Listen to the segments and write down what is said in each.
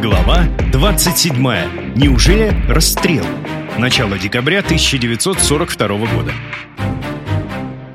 Глава 27. Неужели расстрел? Начало декабря 1942 года.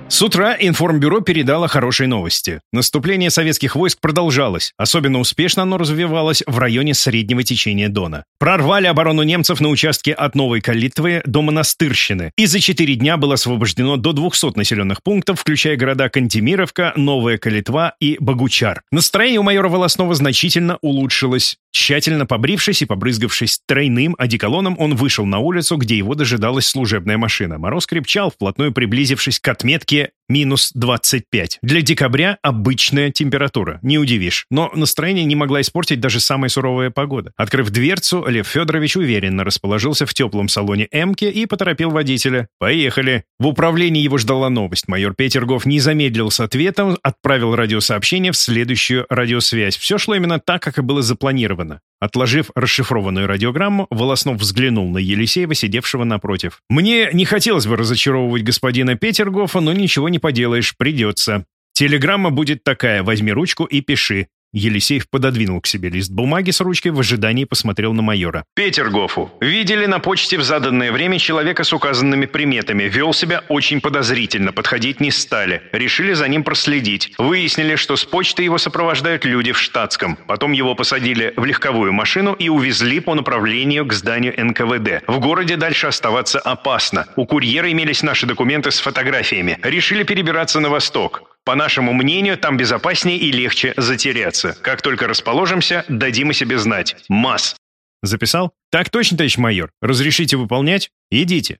С утра информбюро передало хорошие новости. Наступление советских войск продолжалось. Особенно успешно оно развивалось в районе среднего течения Дона. Прорвали оборону немцев на участке от Новой Калитвы до Монастырщины. И за четыре дня было освобождено до 200 населенных пунктов, включая города Кантемировка, Новая Калитва и Богучар. Настроение у майора Волоснова значительно улучшилось. Тщательно побрившись и побрызгавшись тройным одеколоном, он вышел на улицу, где его дожидалась служебная машина. Мороз крепчал, вплотную приблизившись к отметке минус 25. Для декабря обычная температура, не удивишь. Но настроение не могла испортить даже самая суровая погода. Открыв дверцу, Лев Федорович уверенно расположился в теплом салоне «Эмки» и поторопил водителя. «Поехали». В управлении его ждала новость. Майор Петергоф не замедлил с ответом, отправил радиосообщение в следующую радиосвязь. Все шло именно так, как и было запланировано. Отложив расшифрованную радиограмму, Волоснов взглянул на Елисеева, сидевшего напротив. «Мне не хотелось бы разочаровывать господина Петергофа, но ничего не поделаешь, придется. Телеграмма будет такая, возьми ручку и пиши. Елисеев пододвинул к себе лист бумаги с ручкой, в ожидании посмотрел на майора. «Петергофу. Видели на почте в заданное время человека с указанными приметами. Вел себя очень подозрительно, подходить не стали. Решили за ним проследить. Выяснили, что с почты его сопровождают люди в штатском. Потом его посадили в легковую машину и увезли по направлению к зданию НКВД. В городе дальше оставаться опасно. У курьера имелись наши документы с фотографиями. Решили перебираться на восток. По нашему мнению, там безопаснее и легче затеряться. Как только расположимся, дадим о себе знать. Масс. Записал? Так точно, товарищ майор. Разрешите выполнять? Идите.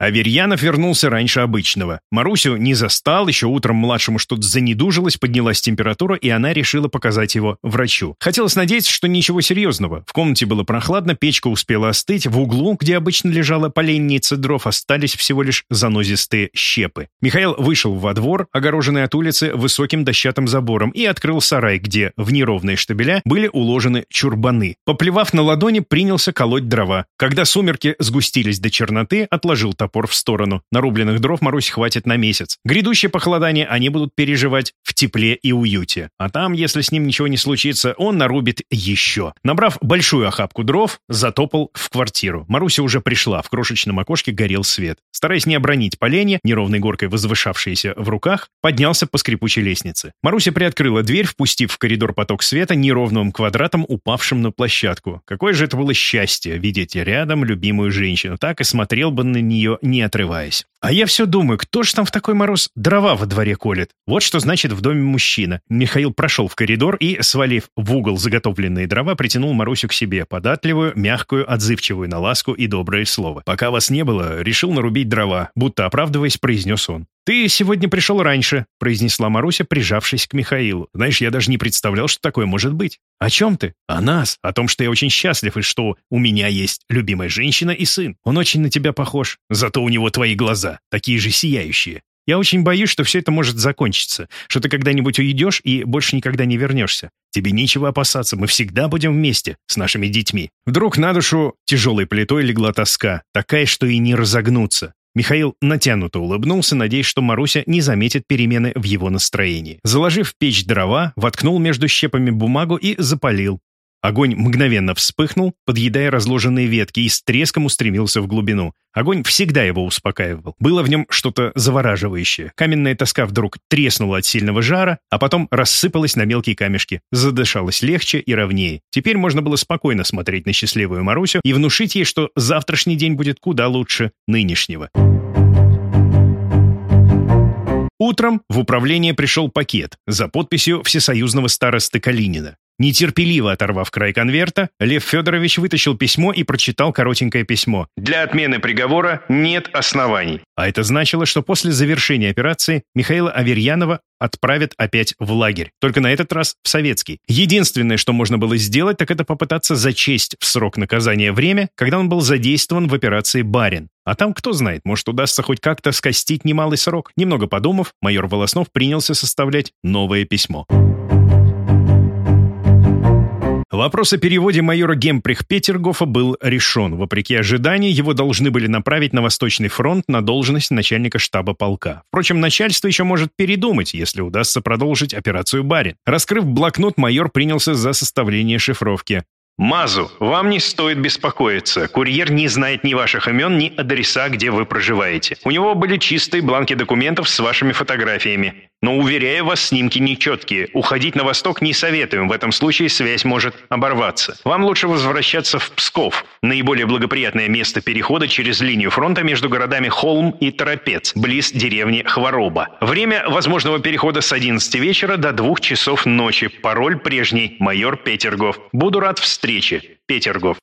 Аверьянов вернулся раньше обычного. Марусю не застал, еще утром младшему что-то занедужилось, поднялась температура, и она решила показать его врачу. Хотелось надеяться, что ничего серьезного. В комнате было прохладно, печка успела остыть, в углу, где обычно лежала поленница дров, остались всего лишь занозистые щепы. Михаил вышел во двор, огороженный от улицы высоким дощатым забором, и открыл сарай, где в неровные штабеля были уложены чурбаны. Поплевав на ладони, принялся колоть дрова. Когда сумерки сгустились до черноты, отложил топор топор в сторону. Нарубленных дров Марусь хватит на месяц. Грядущее похолодание они будут переживать в тепле и уюте. А там, если с ним ничего не случится, он нарубит еще. Набрав большую охапку дров, затопал в квартиру. Маруся уже пришла, в крошечном окошке горел свет. Стараясь не обронить поленья, неровной горкой возвышавшиеся в руках, поднялся по скрипучей лестнице. Маруся приоткрыла дверь, впустив в коридор поток света неровным квадратом, упавшим на площадку. Какое же это было счастье видеть рядом любимую женщину. Так и смотрел бы на нее не отрываясь. А я все думаю, кто ж там в такой мороз дрова во дворе колет? Вот что значит в доме мужчина. Михаил прошел в коридор и, свалив в угол заготовленные дрова, притянул Марусю к себе, податливую, мягкую, отзывчивую на ласку и доброе слово. Пока вас не было, решил нарубить дрова, будто оправдываясь, произнес он. «Ты сегодня пришел раньше», — произнесла Маруся, прижавшись к Михаилу. «Знаешь, я даже не представлял, что такое может быть». «О чем ты?» «О нас. О том, что я очень счастлив и что у меня есть любимая женщина и сын. Он очень на тебя похож. Зато у него твои глаза, такие же сияющие. Я очень боюсь, что все это может закончиться, что ты когда-нибудь уйдешь и больше никогда не вернешься. Тебе нечего опасаться, мы всегда будем вместе с нашими детьми. Вдруг на душу тяжелой плитой легла тоска, такая, что и не разогнуться. Михаил натянуто улыбнулся, надеясь, что Маруся не заметит перемены в его настроении. Заложив в печь дрова, воткнул между щепами бумагу и запалил. Огонь мгновенно вспыхнул, подъедая разложенные ветки, и с треском устремился в глубину. Огонь всегда его успокаивал. Было в нем что-то завораживающее. Каменная тоска вдруг треснула от сильного жара, а потом рассыпалась на мелкие камешки. Задышалось легче и ровнее. Теперь можно было спокойно смотреть на счастливую Марусю и внушить ей, что завтрашний день будет куда лучше нынешнего. Утром в управление пришел пакет за подписью всесоюзного старосты Калинина. Нетерпеливо оторвав край конверта, Лев Федорович вытащил письмо и прочитал коротенькое письмо. «Для отмены приговора нет оснований». А это значило, что после завершения операции Михаила Аверьянова отправят опять в лагерь, только на этот раз в советский. Единственное, что можно было сделать, так это попытаться зачесть в срок наказания время, когда он был задействован в операции «Барин». А там, кто знает, может удастся хоть как-то скостить немалый срок. Немного подумав, майор Волоснов принялся составлять новое письмо. Вопрос о переводе майора Гемприх Петергофа был решен. Вопреки ожиданию, его должны были направить на Восточный фронт на должность начальника штаба полка. Впрочем, начальство еще может передумать, если удастся продолжить операцию «Барин». Раскрыв блокнот, майор принялся за составление шифровки. Мазу, вам не стоит беспокоиться. Курьер не знает ни ваших имен, ни адреса, где вы проживаете. У него были чистые бланки документов с вашими фотографиями. Но, уверяю вас, снимки нечеткие. Уходить на восток не советуем, в этом случае связь может оборваться. Вам лучше возвращаться в Псков, наиболее благоприятное место перехода через линию фронта между городами Холм и Торопец, близ деревни Хвороба. Время возможного перехода с 11 вечера до 2 часов ночи. Пароль прежний, майор Петергов. Буду рад встрече. Петергов.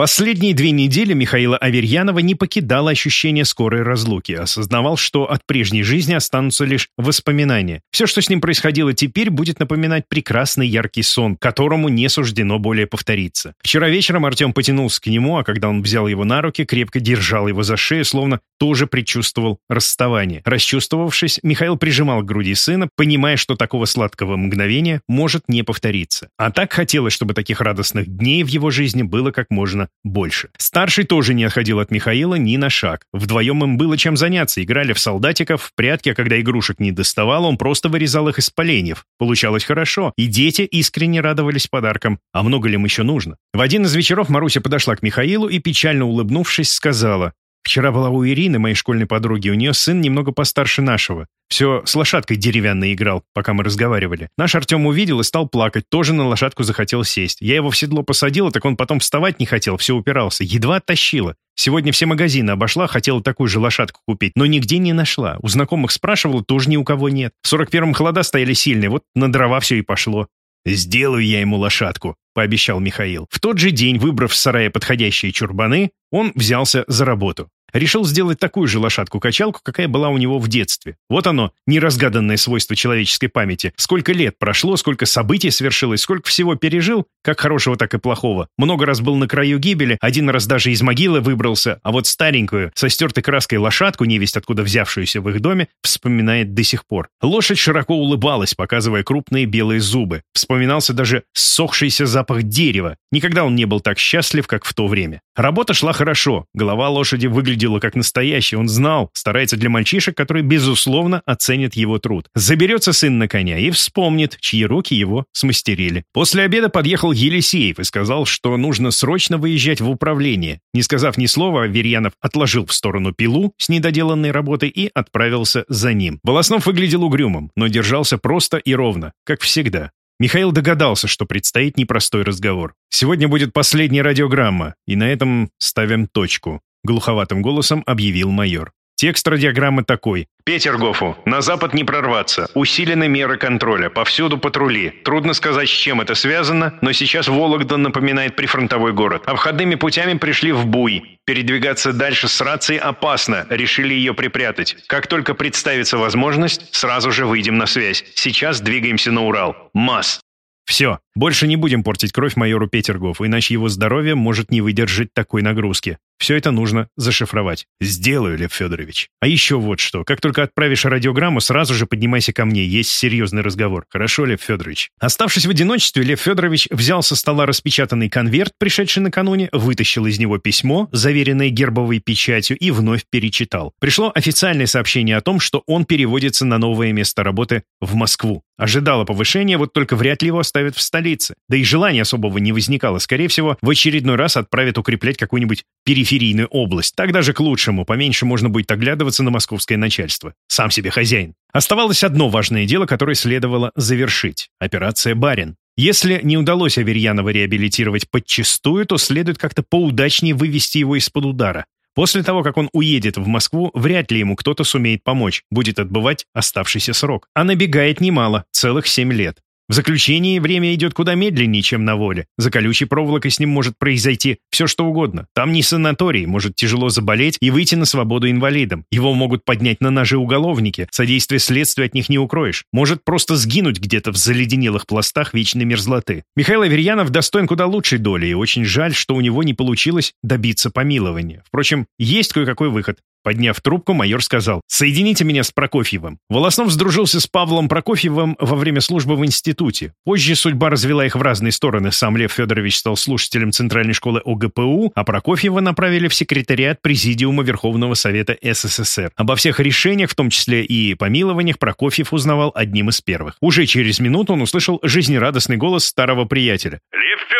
Последние две недели Михаила Аверьянова не покидало ощущение скорой разлуки, осознавал, что от прежней жизни останутся лишь воспоминания. Все, что с ним происходило теперь, будет напоминать прекрасный яркий сон, которому не суждено более повториться. Вчера вечером Артем потянулся к нему, а когда он взял его на руки, крепко держал его за шею, словно тоже предчувствовал расставание. Расчувствовавшись, Михаил прижимал к груди сына, понимая, что такого сладкого мгновения может не повториться. А так хотелось, чтобы таких радостных дней в его жизни было как можно больше. Старший тоже не отходил от Михаила ни на шаг. Вдвоем им было чем заняться. Играли в солдатиков, в прятки, а когда игрушек не доставал, он просто вырезал их из поленьев. Получалось хорошо, и дети искренне радовались подаркам. А много ли им еще нужно? В один из вечеров Маруся подошла к Михаилу и, печально улыбнувшись, сказала, Вчера была у Ирины, моей школьной подруги, у нее сын немного постарше нашего. Все с лошадкой деревянной играл, пока мы разговаривали. Наш Артем увидел и стал плакать, тоже на лошадку захотел сесть. Я его в седло посадила, так он потом вставать не хотел, все упирался. Едва оттащила. Сегодня все магазины обошла, хотела такую же лошадку купить, но нигде не нашла. У знакомых спрашивала, тоже ни у кого нет. В 41-м холода стояли сильные, вот на дрова все и пошло. «Сделаю я ему лошадку», — пообещал Михаил. В тот же день, выбрав в сарае подходящие чурбаны, он взялся за работу. Решил сделать такую же лошадку-качалку, какая была у него в детстве. Вот оно, неразгаданное свойство человеческой памяти. Сколько лет прошло, сколько событий свершилось, сколько всего пережил, как хорошего, так и плохого. Много раз был на краю гибели, один раз даже из могилы выбрался, а вот старенькую, со стертой краской лошадку, невесть откуда взявшуюся в их доме, вспоминает до сих пор. Лошадь широко улыбалась, показывая крупные белые зубы. Вспоминался даже ссохшийся запах дерева. Никогда он не был так счастлив, как в то время. Работа шла хорошо, голова лошади выглядела выглядело как настоящий, он знал, старается для мальчишек, которые, безусловно, оценят его труд. Заберется сын на коня и вспомнит, чьи руки его смастерили. После обеда подъехал Елисеев и сказал, что нужно срочно выезжать в управление. Не сказав ни слова, Верьянов отложил в сторону пилу с недоделанной работой и отправился за ним. Волоснов выглядел угрюмым, но держался просто и ровно, как всегда. Михаил догадался, что предстоит непростой разговор. Сегодня будет последняя радиограмма, и на этом ставим точку. — глуховатым голосом объявил майор. Текст радиограммы такой. Петергофу. На запад не прорваться. Усилены меры контроля. Повсюду патрули. Трудно сказать, с чем это связано, но сейчас Вологда напоминает прифронтовой город. Обходными путями пришли в Буй. Передвигаться дальше с рацией опасно. Решили ее припрятать. Как только представится возможность, сразу же выйдем на связь. Сейчас двигаемся на Урал. МАС. Все, больше не будем портить кровь майору Петергофу, иначе его здоровье может не выдержать такой нагрузки. Все это нужно зашифровать. Сделаю, Лев Федорович. А еще вот что. Как только отправишь радиограмму, сразу же поднимайся ко мне. Есть серьезный разговор. Хорошо, Лев Федорович? Оставшись в одиночестве, Лев Федорович взял со стола распечатанный конверт, пришедший накануне, вытащил из него письмо, заверенное гербовой печатью, и вновь перечитал. Пришло официальное сообщение о том, что он переводится на новое место работы в Москву. Ожидало повышения, вот только вряд ли его оставят в столице. Да и желания особого не возникало. Скорее всего, в очередной раз отправят укреплять какую-нибудь периферийную область. Так даже к лучшему. Поменьше можно будет оглядываться на московское начальство. Сам себе хозяин. Оставалось одно важное дело, которое следовало завершить. Операция «Барин». Если не удалось Аверьянова реабилитировать подчистую, то следует как-то поудачнее вывести его из-под удара. После того, как он уедет в Москву, вряд ли ему кто-то сумеет помочь, будет отбывать оставшийся срок. А набегает немало, целых семь лет. В заключении время идет куда медленнее, чем на воле. За колючей проволокой с ним может произойти все, что угодно. Там не санаторий, может тяжело заболеть и выйти на свободу инвалидом. Его могут поднять на ножи уголовники, содействие следствию от них не укроешь. Может просто сгинуть где-то в заледенелых пластах вечной мерзлоты. Михаил Аверьянов достоин куда лучшей доли, и очень жаль, что у него не получилось добиться помилования. Впрочем, есть кое-какой выход. Подняв трубку, майор сказал, «Соедините меня с Прокофьевым». Волоснов сдружился с Павлом Прокофьевым во время службы в институте. Позже судьба развела их в разные стороны. Сам Лев Федорович стал слушателем Центральной школы ОГПУ, а Прокофьева направили в секретариат Президиума Верховного Совета СССР. Обо всех решениях, в том числе и помилованиях, Прокофьев узнавал одним из первых. Уже через минуту он услышал жизнерадостный голос старого приятеля. «Лев Федорович,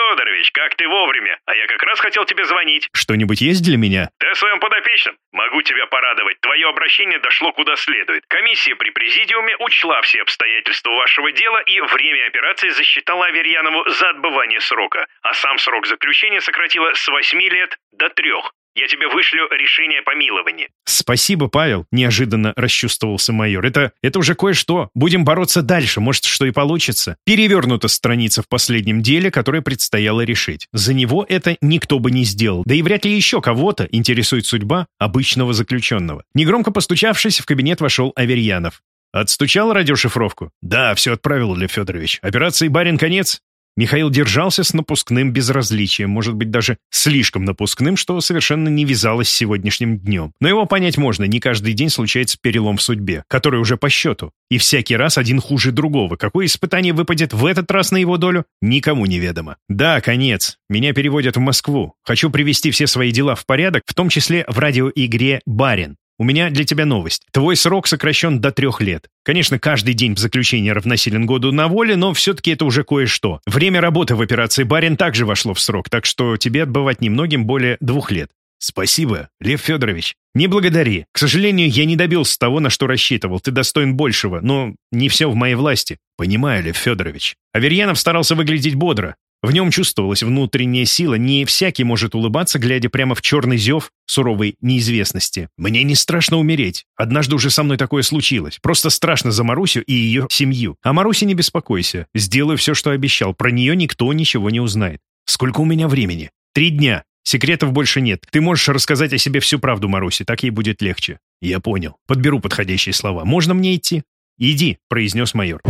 как ты вовремя? А я как раз хотел тебе звонить». «Что-нибудь есть для меня?» «Ты о своем подопечном? Могу тебя порадовать. Твое обращение дошло куда следует. Комиссия при президиуме учла все обстоятельства вашего дела и время операции засчитала Аверьянову за отбывание срока, а сам срок заключения сократила с 8 лет до 3. Я тебе вышлю решение о помиловании». «Спасибо, Павел», — неожиданно расчувствовался майор. «Это, это уже кое-что. Будем бороться дальше, может, что и получится». Перевернута страница в последнем деле, которое предстояло решить. За него это никто бы не сделал. Да и вряд ли еще кого-то интересует судьба обычного заключенного. Негромко постучавшись, в кабинет вошел Аверьянов. «Отстучал радиошифровку?» «Да, все отправил, Лев Федорович. Операции «Барин» конец?» Михаил держался с напускным безразличием, может быть, даже слишком напускным, что совершенно не вязалось с сегодняшним днем. Но его понять можно, не каждый день случается перелом в судьбе, который уже по счету. И всякий раз один хуже другого. Какое испытание выпадет в этот раз на его долю, никому не ведомо. Да, конец. Меня переводят в Москву. Хочу привести все свои дела в порядок, в том числе в радиоигре «Барин». У меня для тебя новость. Твой срок сокращен до трех лет. Конечно, каждый день в заключении равносилен году на воле, но все-таки это уже кое-что. Время работы в операции «Барин» также вошло в срок, так что тебе отбывать немногим более двух лет. Спасибо, Лев Федорович. Не благодари. К сожалению, я не добился того, на что рассчитывал. Ты достоин большего, но не все в моей власти. Понимаю, Лев Федорович. Аверьянов старался выглядеть бодро. В нем чувствовалась внутренняя сила, не всякий может улыбаться, глядя прямо в черный зев суровой неизвестности. «Мне не страшно умереть. Однажды уже со мной такое случилось. Просто страшно за Марусю и ее семью. А Марусе не беспокойся. Сделаю все, что обещал. Про нее никто ничего не узнает. Сколько у меня времени? Три дня. Секретов больше нет. Ты можешь рассказать о себе всю правду Марусе, так ей будет легче. Я понял. Подберу подходящие слова. Можно мне идти? Иди, произнес майор.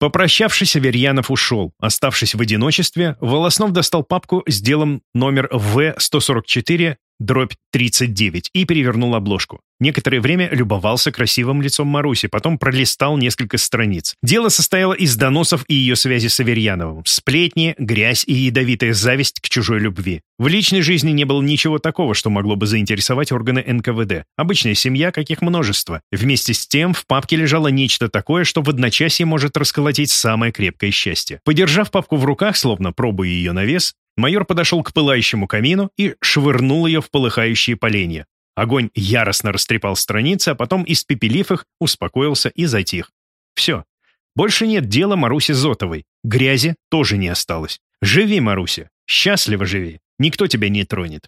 Попрощавшись, Аверьянов ушел. Оставшись в одиночестве, Волоснов достал папку с делом номер В-144 дробь 39 и перевернул обложку. Некоторое время любовался красивым лицом Маруси, потом пролистал несколько страниц. Дело состояло из доносов и ее связи с Аверьяновым. Сплетни, грязь и ядовитая зависть к чужой любви. В личной жизни не было ничего такого, что могло бы заинтересовать органы НКВД. Обычная семья, каких множество. Вместе с тем в папке лежало нечто такое, что в одночасье может расколотить самое крепкое счастье. Подержав папку в руках, словно пробуя ее на вес, Майор подошел к пылающему камину и швырнул ее в полыхающие поленья. Огонь яростно растрепал страницы, а потом, испепелив их, успокоился и затих. Все. Больше нет дела Маруси Зотовой. Грязи тоже не осталось. Живи, Маруся. Счастливо живи. Никто тебя не тронет.